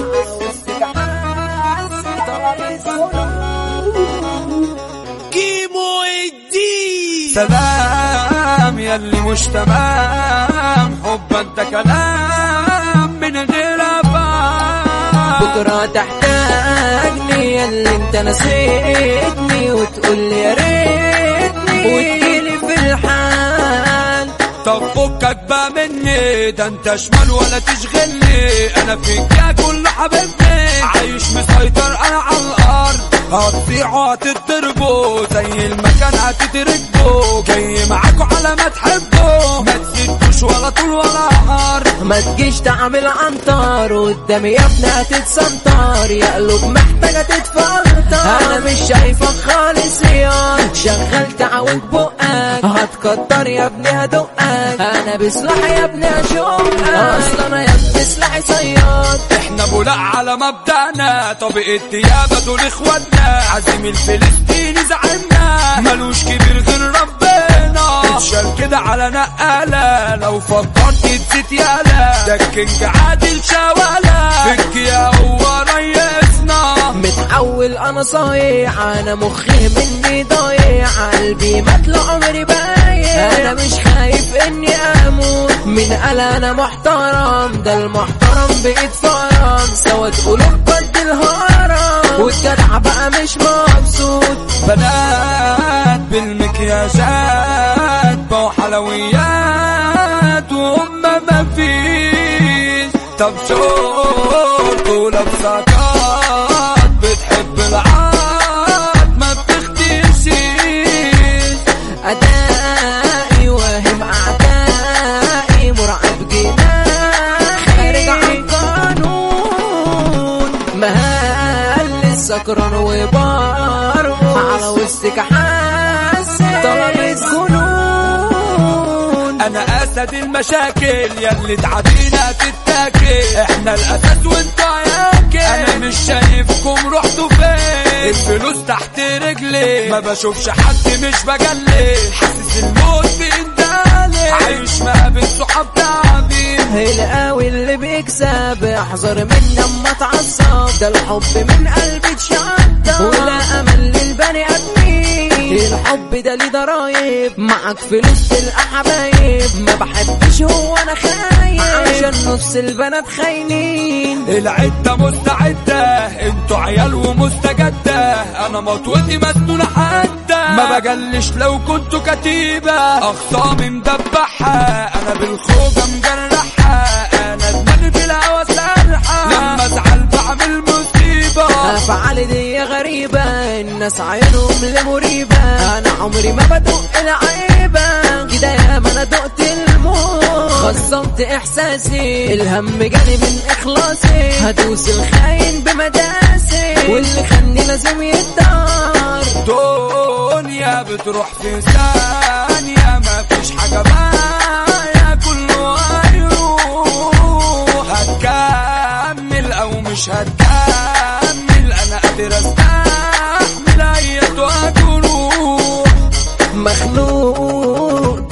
وسطك حاسة طلب كيمو سلام مش تمام. حب انت كلام من غير افهام بكرة تحتاجني اللي انت نسيتني وتقول يا ريتني. طب فكك بقى مني ده انت شمال ولا تشغلني. أنا فيك يا كل حبيبني عايش مسيطر أنا على الأرض. هتطيعوا هتتضربوا زي المكان هتتركبوا جاي معاكوا على ما تحبوا ما تزيدوش ولا طول ولا عرض ما تجيش تعمل عنتر قدامي يا ابني هتتسنطر يا قلوب محتاجة تتفلتر أنا مش شايفك خالص يا شغال تعوج بقك هتكتر يا ابني هدقك أنا بسلاح يا ابني أشوفك. أصلا أنا يا ابني سلاحي صياد إحنا بولاء على مبدأنا. طبقة ديابة دول اخواتنا عزيم الفلسطيني زعلنا. ملوش كبير غير ربنا. اتشال كده على نقالة. لو فكرت تزيد يالا. ده الكينج عادل شوالا. فيك يا متحول أنا صايع أنا مخي مني ضايع قلبي مات عمري بايع. أنا مش خايف إني أموت من قال أنا محترم ده المحترم بقيت فرم سواد قلوب قد الهرم والجدع بقى مش مبسوط. بنات بالمكياجات حلويات وهم ما فيش. طب شورت ولابسة كات بتحب العاد ما بتختشيش أدائي واهم أعدائي مرعب جناحي خارج عن القانون مهل السكران وبار. على وسطك حاسس طلب الجنون أنا أسد المشاكل ياللي تعدينا تتاكل إحنا الاساس وإنت أنا مش شايفكم رحتوا فين؟ الفلوس تحت رجلي. ما بشوفش حد مش بجلي حاسس الموت بيندالي عايش بين صحاب تعبين. القوي اللي بيكسب. أحذر من لما تعصب. ده الحب من قلبي اتشطب ولا أمل للبني آدمين. الحب ده ليه ضرايب. معك فلوس تلقى حبايب ما بحبش هو أنا خايف عشان نص البنات خاينين. العدة مستعدة. أنتوا عيال ومستجدة. أنا مطوتي مسنونة حادة ما بجلش لو كنتوا كتيبة. اخصامي مدبحة أنا بالخوجة الناس عينهم لمريبة أنا عمري ما بدق العيبة كده يا ما أنا دقت الموت. خصمت إحساسي. الهم جاني من إخلاصي. هدوس الخاين بمداسي. واللي خلني لازم يتدار. دنيا بتروح في ثانية. ما فيش حاجة باية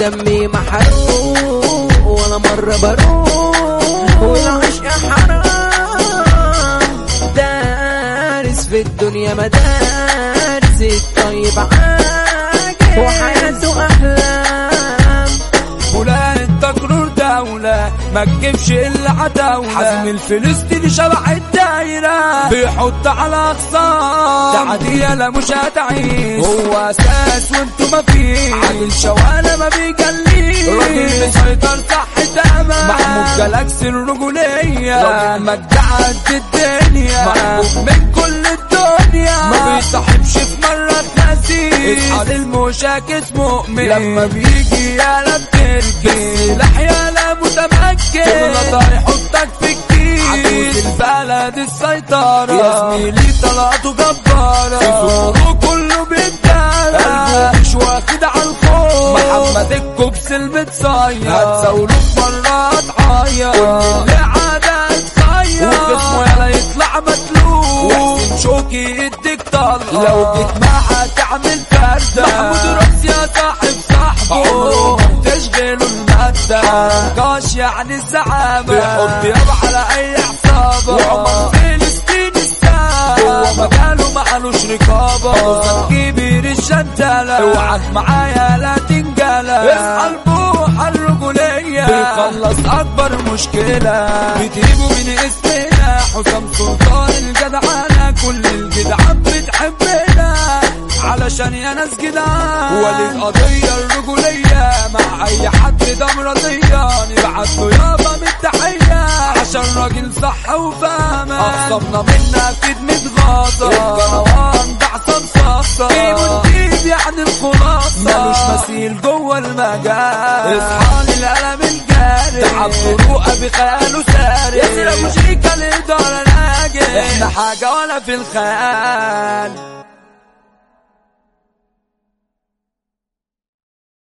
دمي محروق ولا مرة بروح والعشق حرام. دارس في الدنيا مدارس. الطيب عاجل وحياته أحلام. ما تجيبش الا عداولة حزم الفلسطيني شبح الدايرة. بيحط على اقصام تعدية لا مش هتعيش هو أساس وانتو ما فيش. عادل شوالة ما بيجليش راجل مسيطر صح تمام محمود جالاكسي الرجولية. راجل مجدع قد الدنيا. محبوب من كل الدنيا. ما بيصاحبش في مرة تنسيه اصحى للمشاكس مؤمن لما بيجي يالا بتركي سلاح يالا متمكن. غلطة يحطك في الكيس. عجوز البلد السيطرة. يا زميلي. طلعته جبارة. في كله بيتدارى. قلبه مش واخد على الخوف محمد الكوبس المتصير هتزاوله في مرة تعيط واللي عادة تصير وجسمه يالا يطلع وحسين شوكي طلقة لو جيت معها تعمل فردة محمود رأس يا صاحب صاحبه. تشغله حتى حركاش يعني الزعامة. بيحط يابا على أي عصابة وعمر فلسطين السامة هو مجاله معلوش رقابة. كبير الشنتلة اوعك معايا لا تنجلى اصحى البوحة الرجولية بيخلص أكبر مشكلة. بتجيبوا من اسمنا. حسام سلطان الجدعانة كل علشان يا ناس جدعان ولي القضية الرجولية مع أي حد ده مرضية نبعت له يابا بالتحية. عشان راجل صح وفاهمة أخصمنا منا أكيد متغاظة الكروان ده عصام صاصة جيب يعني الخلاصة. ملوش مثيل جوه المجال. اصحى للقلم الجاري. تعب طرقه بخياله ساري. يسرق مشركة الإدارة ناجي. إحنا حاجة ولا في الخيال.